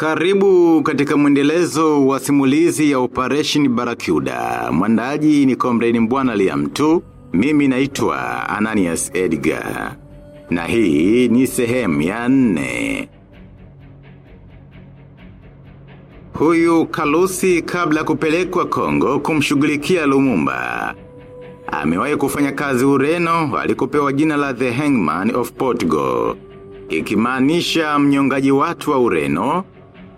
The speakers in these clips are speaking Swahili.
Karibu katika mwendelezo wa simulizi ya Operation Barakuda. Mwandaji ni Komreni Mbwana Liamtu, mimi naitwa Ananias Edgar. Na hii ni sehemu ya nne. Huyu Kalusi kabla kupelekwa Kongo kumshughulikia Lumumba. Amewahi kufanya kazi Ureno alikopewa jina la The Hangman of Portugal. Ikimaanisha mnyongaji watu wa Ureno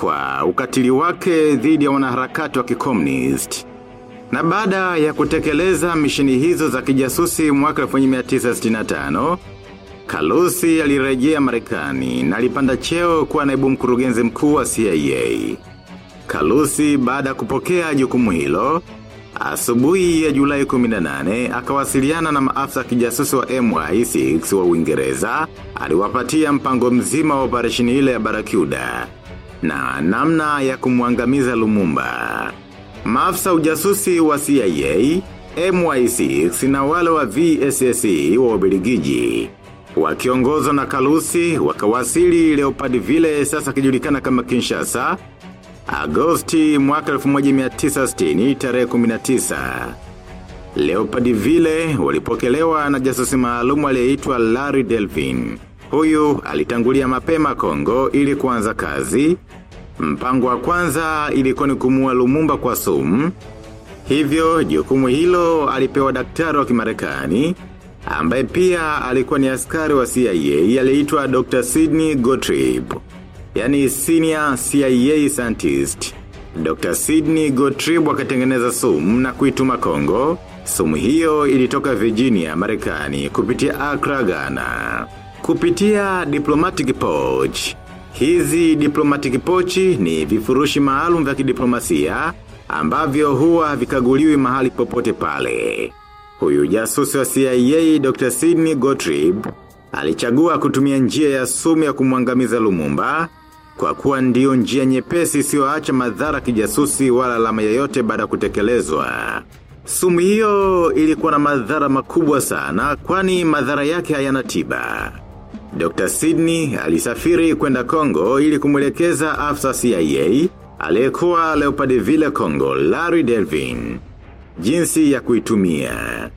kwa ukatili wake dhidi ya wanaharakati wa kikomunist. Na baada ya kutekeleza mishini hizo za kijasusi mwaka 1965, Kalusi alirejea Marekani na alipanda cheo kuwa naibu mkurugenzi mkuu wa CIA. Kalusi baada ya kupokea jukumu hilo, asubuhi ya Julai 18 akawasiliana na maafisa kijasusi wa MI6 wa Uingereza, aliwapatia mpango mzima wa operesheni ile ya Barakuda na namna ya kumwangamiza Lumumba. Maafisa ujasusi wa CIA, MI6 na wale wa VSSE wa Ubelgiji wakiongozwa na Kalusi wakawasili Leopard vile sasa kijulikana kama Kinshasa Agosti mwaka 1960 tarehe 19. Leopard vile walipokelewa na jasusi maalumu aliyeitwa Larry Delvin. Huyu alitangulia mapema Kongo ili kuanza kazi. Mpango wa kwanza ilikuwa ni kumua Lumumba kwa sumu. Hivyo jukumu hilo alipewa daktari wa kimarekani ambaye pia alikuwa ni askari wa CIA aliyeitwa Dr. Sidney Gottlieb yani senior CIA scientist. Dr. Sidney Gottlieb akatengeneza sumu na kuituma Kongo. Sumu hiyo ilitoka Virginia, Marekani kupitia Accra, Ghana. Kupitia diplomatic pouch. Hizi diplomatic pouch ni vifurushi maalum vya kidiplomasia ambavyo huwa vikaguliwi mahali popote pale. Huyu jasusi wa CIA Dr. Sidney Gottlieb alichagua kutumia njia ya sumu ya kumwangamiza Lumumba kwa kuwa ndio njia nyepesi isiyoacha madhara kijasusi wala alama yoyote baada ya kutekelezwa. Sumu hiyo ilikuwa na madhara makubwa sana kwani madhara yake hayana tiba. Dr. Sydney alisafiri kwenda Kongo ili kumwelekeza afisa CIA aliyekuwa Leopoldville Kongo Larry Delvin. Jinsi ya kuitumia.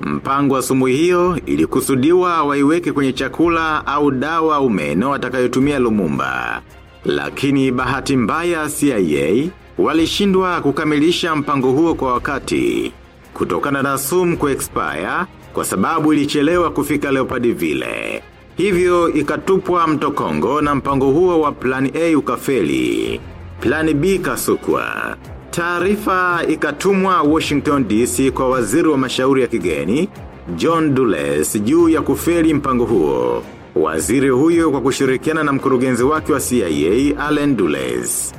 Mpango wa sumu hiyo ilikusudiwa waiweke kwenye chakula au dawa umeno meno atakayotumia Lumumba. Lakini bahati mbaya CIA walishindwa kukamilisha mpango huo kwa wakati. Kutokana na sumu kuexpire kwa sababu ilichelewa kufika Leopoldville. Hivyo ikatupwa mto Kongo na mpango huo wa plan A ukafeli. Plan B kasukwa. Taarifa ikatumwa Washington DC kwa waziri wa mashauri ya kigeni, John Dulles juu ya kufeli mpango huo. Waziri huyo kwa kushirikiana na mkurugenzi wake wa CIA, Allen Dulles.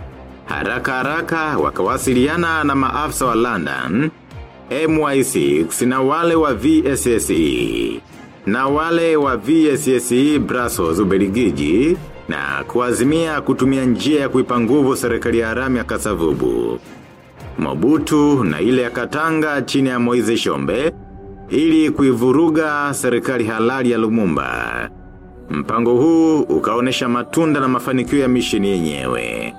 Haraka haraka wakawasiliana na maafisa wa London, MI6 na wale wa VSSE. Na wale wa VSSE Brussels ubeligiji na kuazimia kutumia njia ya kuipa nguvu serikali ya haramu ya Kasavubu. Mobutu na ile ya Katanga chini ya Moize Shombe ili kuivuruga serikali halali ya Lumumba. Mpango huu ukaonesha matunda na mafanikio ya misheni yenyewe.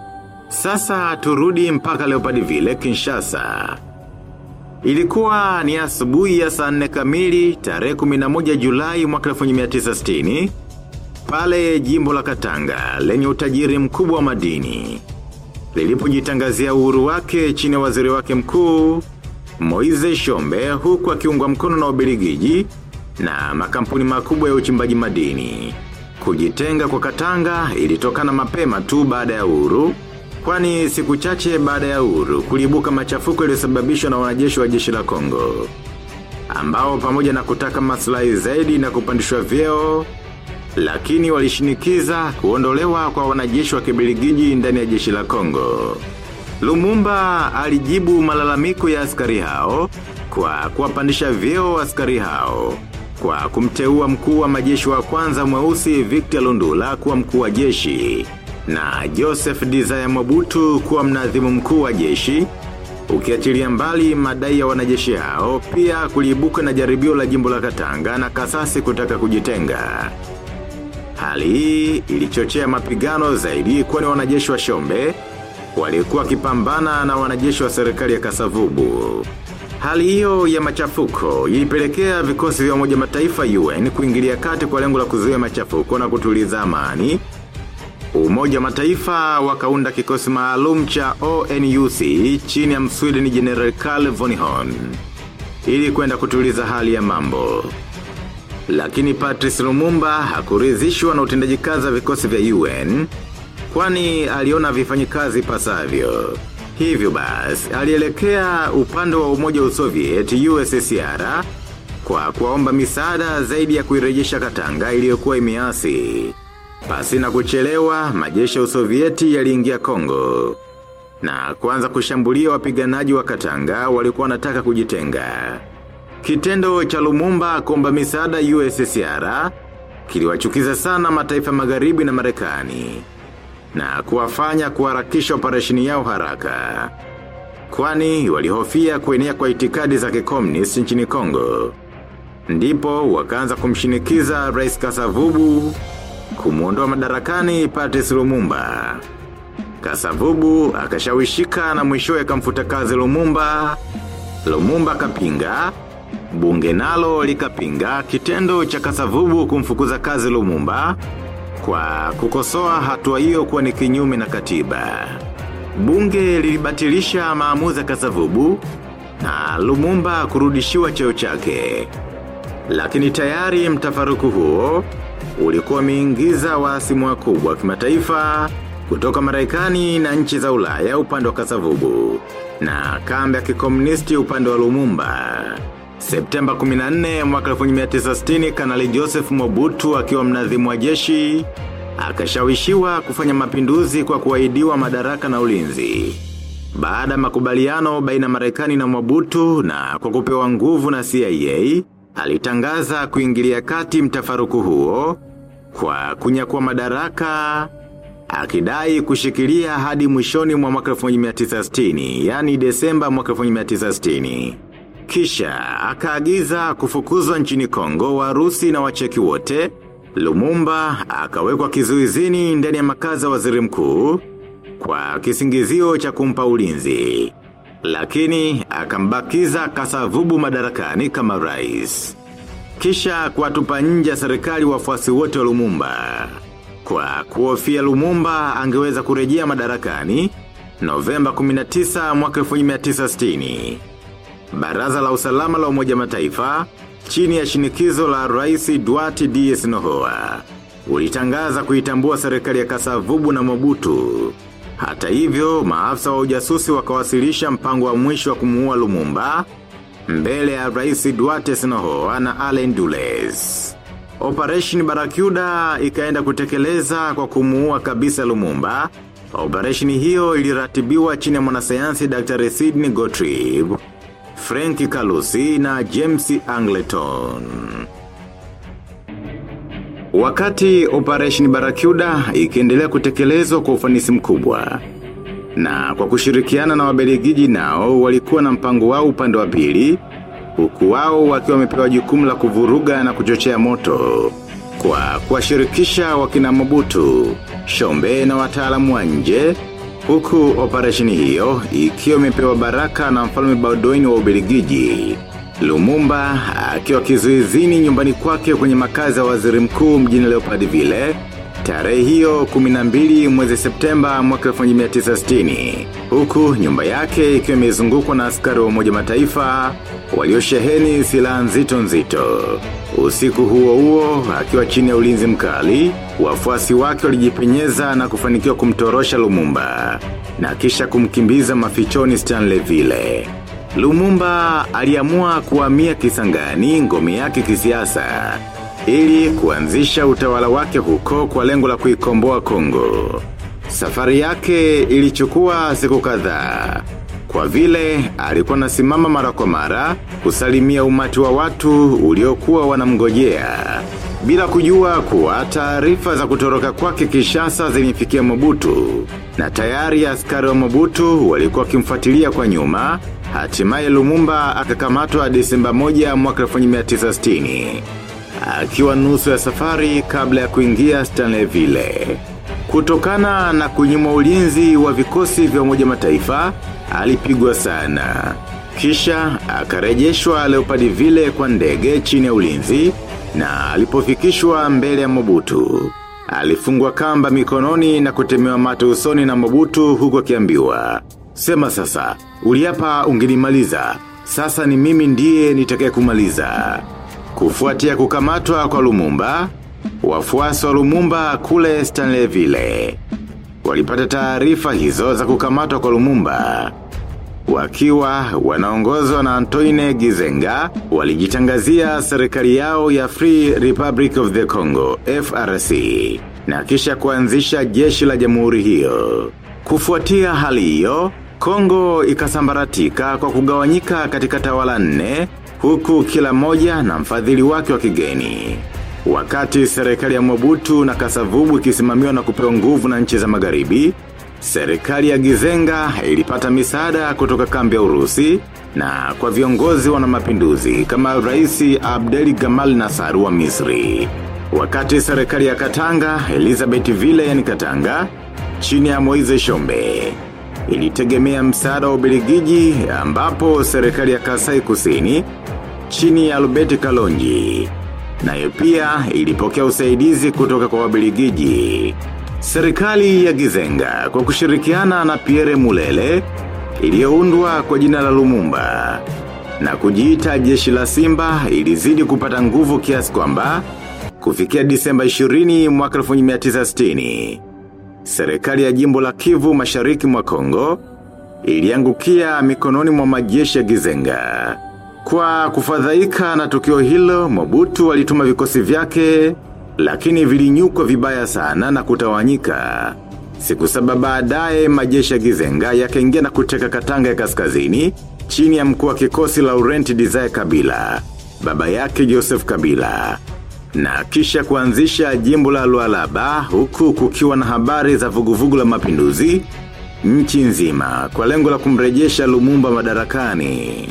Sasa turudi mpaka Leopoldville Kinshasa. Ilikuwa ni asubuhi ya saa nne kamili tarehe 11 Julai mwaka 1960 pale jimbo la Katanga lenye utajiri mkubwa wa madini lilipojitangazia uhuru wake chini ya waziri wake mkuu Moize Shombe huku akiungwa mkono na Ubelgiji na makampuni makubwa ya uchimbaji madini. Kujitenga kwa Katanga ilitokana mapema tu baada ya uhuru kwani siku chache baada ya uhuru kulibuka machafuko yaliyosababishwa na wanajeshi wa jeshi la Kongo ambao pamoja na kutaka maslahi zaidi na kupandishwa vyeo lakini walishinikiza kuondolewa kwa wanajeshi wa kibiligiji ndani ya jeshi la Kongo. Lumumba alijibu malalamiko ya askari hao kwa kuwapandisha vyeo askari hao kwa kumteua mkuu wa majeshi wa kwanza mweusi Victor Lundula kuwa mkuu wa jeshi na Joseph Desire Mobutu kuwa mnadhimu mkuu wa jeshi Ukiachilia mbali madai ya wanajeshi hao, pia kuliibuka na jaribio la jimbo la Katanga na kasasi kutaka kujitenga. Hali hii ilichochea mapigano zaidi kwani wanajeshi wa Shombe walikuwa kipambana na wanajeshi wa serikali ya Kasavubu. Hali hiyo ya machafuko ilipelekea vikosi vya umoja mataifa UN kuingilia kati kwa lengo la kuzuia machafuko na kutuliza amani. Umoja mataifa wakaunda kikosi maalum cha ONUC chini ya Msweden General Karl von Horn ili kwenda kutuliza hali ya mambo. Lakini Patrice Lumumba hakuridhishwa na utendaji kazi wa vikosi vya UN kwani aliona vifanyi kazi pasavyo. Hivyo basi, alielekea upande wa umoja wa Soviet USSR kwa kuwaomba misaada zaidi ya kuirejesha Katanga iliyokuwa imeasi. Pasi na kuchelewa, majeshi ya Usovieti yaliingia Kongo. Na kwanza kushambulia wapiganaji wa Katanga walikuwa wanataka kujitenga. Kitendo cha Lumumba kuomba misaada USSR kiliwachukiza sana mataifa magharibi na Marekani na kuwafanya kuharakisha operesheni yao haraka. Kwani walihofia kuenea kwa itikadi za kikomunist nchini Kongo. Ndipo wakaanza kumshinikiza Rais Kasavubu kumuondoa madarakani Patrice Lumumba. Kasavubu akashawishika na mwishowe akamfuta kazi Lumumba. Lumumba kapinga. Bunge nalo likapinga kitendo cha Kasavubu kumfukuza kazi Lumumba kwa kukosoa hatua hiyo kuwa ni kinyume na katiba. Bunge lilibatilisha maamuzi ya Kasavubu na Lumumba kurudishiwa cheo chake. Lakini tayari mtafaruku huo ulikuwa umeingiza waasimu wakubwa kimataifa kutoka Marekani na nchi za Ulaya upande wa Kasavubu na kambi ya kikomunisti upande wa Lumumba. Septemba 14 mwaka 1960 kanali Joseph Mobutu akiwa mnadhimu wa jeshi akashawishiwa kufanya mapinduzi kwa kuahidiwa madaraka na ulinzi. Baada ya makubaliano baina Marekani na Mobutu na kwa kupewa nguvu na CIA, alitangaza kuingilia kati mtafaruku huo kwa kunyakua madaraka akidai kushikilia hadi mwishoni mwa mwaka 1960, yani Desemba mwaka 1960. Kisha, akaagiza kufukuzwa nchini Kongo Warusi na wacheki wote, Lumumba akawekwa kizuizini ndani ya makazi ya waziri mkuu kwa kisingizio cha kumpa ulinzi. Lakini akambakiza Kasavubu madarakani kama rais. Kisha kuwatupa nje ya serikali wafuasi wote wa Lumumba. Kwa kuhofia Lumumba angeweza kurejea madarakani Novemba 19 mwaka 1960. Baraza la usalama la umoja mataifa, chini ya shinikizo la rais Duarte D.S. Nohoa, ulitangaza kuitambua serikali ya Kasavubu na Mobutu. Hata hivyo, maafisa wa ujasusi wakawasilisha mpango wa mwisho wa kumuua Lumumba, mbele ya rais Duarte Sinohoa na Allen Dulles. Operation Barakuda ikaenda kutekeleza kwa kumuua kabisa Lumumba. Operation hiyo iliratibiwa chini ya mwanasayansi Dr. Sidney Gottlieb. Frank Kalusi na James Angleton. Wakati Operation Barakuda ikiendelea kutekelezwa kwa ufanisi mkubwa. Na kwa kushirikiana na wabeligiji nao walikuwa na mpango wao upande wa pili, huku wao wakiwa wamepewa jukumu la kuvuruga na kuchochea moto. Kwa kuwashirikisha wakina Mobutu, Shombe na wataalamu wa nje, huku operesheni hiyo ikiwa imepewa baraka na mfalme Baudouin wa Ubelgiji. Lumumba akiwa kizuizini nyumbani kwake kwenye makazi ya waziri mkuu mjini Leopoldville. Tarehe hiyo 12 mwezi Septemba mwaka 1960. Huku nyumba yake ikiwa imezungukwa na askari wa Umoja Mataifa waliosheheni silaha nzito nzito. Usiku huo huo akiwa chini ya ulinzi mkali, wafuasi wake walijipenyeza na kufanikiwa kumtorosha Lumumba na kisha kumkimbiza mafichoni Stanley Vile. Lumumba aliamua kuhamia Kisangani ngome yake kisiasa ili kuanzisha utawala wake huko kwa lengo la kuikomboa Kongo. Safari yake ilichukua siku kadhaa. Kwa vile alikuwa anasimama mara kwa mara kusalimia umati wa watu uliokuwa wanamgojea. Bila kujua kuwa taarifa za kutoroka kwake Kishasa zilifikia Mobutu na tayari askari wa Mobutu walikuwa kimfuatilia kwa nyuma, hatimaye Lumumba akakamatwa Desemba 1 mwaka 1960. Akiwa nusu ya safari kabla ya kuingia Stanleyville. Kutokana na kunyimwa ulinzi wa vikosi vya umoja mataifa, alipigwa sana. Kisha, akarejeshwa leopadi vile kwa ndege chini ya ulinzi, na alipofikishwa mbele ya Mobutu. Alifungwa kamba mikononi na kutemewa mate usoni na Mobutu huko akiambiwa. Sema sasa, uliapa ungenimaliza, sasa ni mimi ndiye nitakaye kumaliza. Kufuatia kukamatwa kwa Lumumba, wafuasi wa Lumumba kule Stanleyville. Walipata taarifa hizo za kukamatwa kwa Lumumba. Wakiwa wanaongozwa na Antoine Gizenga, walijitangazia serikali yao ya Free Republic of the Congo, FRC, na kisha kuanzisha jeshi la jamhuri hiyo. Kufuatia hali hiyo, Kongo ikasambaratika kwa kugawanyika katika tawala nne, huku kila moja na mfadhili wake wa kigeni. Wakati serikali ya Mobutu na Kasavubu ikisimamiwa na kupewa nguvu na nchi za magharibi, serikali ya Gizenga ilipata misaada kutoka kambi ya Urusi na kwa viongozi wana mapinduzi kama Raisi Abdeli Gamal Nasar wa Misri. Wakati serikali ya Katanga, Elizabeth Vile Katanga, chini ya Moize Shombe. Ilitegemea msaada wa Ubelgiji ambapo serikali ya Kasai Kusini chini ya Albert Kalonji. Nayo pia ilipokea usaidizi kutoka kwa Wabelgiji. Serikali ya Gizenga kwa kushirikiana na Pierre Mulele iliyoundwa kwa jina la Lumumba na kujiita jeshi la Simba ilizidi kupata nguvu kiasi kwamba kufikia Disemba 20 mwaka 1960 serikali ya jimbo la Kivu mashariki mwa Kongo iliangukia mikononi mwa majeshi ya Gizenga. Kwa kufadhaika na tukio hilo, Mobutu walituma vikosi vyake, lakini vilinyukwa vibaya sana na kutawanyika. Siku saba baadaye majeshi ya Gizenga yakaingia na kuteka Katanga ya kaskazini, chini ya mkuu wa kikosi Laurent Desire Kabila, baba yake Joseph Kabila. Na kisha kuanzisha jimbo la Lualaba huku kukiwa na habari za vuguvugu la mapinduzi, nchi nzima kwa lengo la kumrejesha Lumumba madarakani.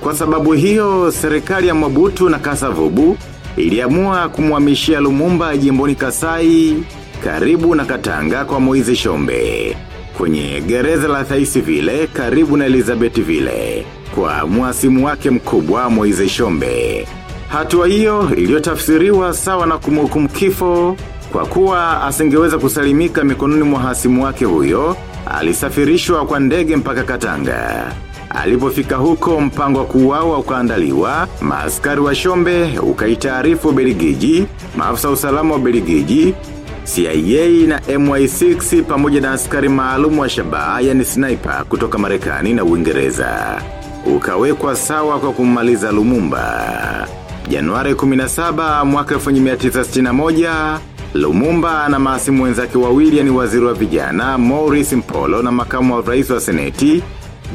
Kwa sababu hiyo, serikali ya Mobutu na Kasavubu iliamua kumhamishia Lumumba jimboni Kasai karibu na Katanga kwa Moizi Shombe kwenye gereza la Thaisi vile karibu na Elizabeth vile kwa mwasimu wake mkubwa Moizi Shombe. Hatua hiyo iliyotafsiriwa sawa na kumhukumu kifo kwa kuwa asingeweza kusalimika mikononi mwa hasimu wake huyo, alisafirishwa kwa ndege mpaka Katanga. Alipofika huko mpango wa kuuawa ukaandaliwa, maaskari wa Shombe ukaitaarifu Beligiji, maafisa usalama wa Beligiji, CIA na MI6 pamoja na askari maalumu wa Shabaha yani sniper kutoka Marekani na Uingereza. Ukawekwa sawa kwa kummaliza Lumumba. Januari 17 mwaka 1961, Lumumba na maasimu wenzake wawili ni waziri wa vijana Maurice Mpolo na makamu wa rais wa seneti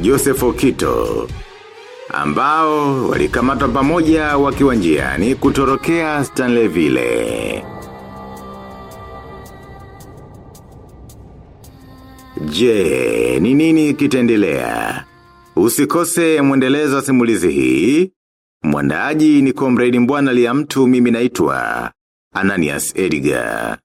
Joseph Okito ambao walikamatwa pamoja wakiwa njiani kutorokea Stanleyville. Je, ni nini kitaendelea? Usikose mwendelezo wa simulizi hii. Mwandaaji ni komredi mbwana liya mtu mimi naitwa Ananias Edgar.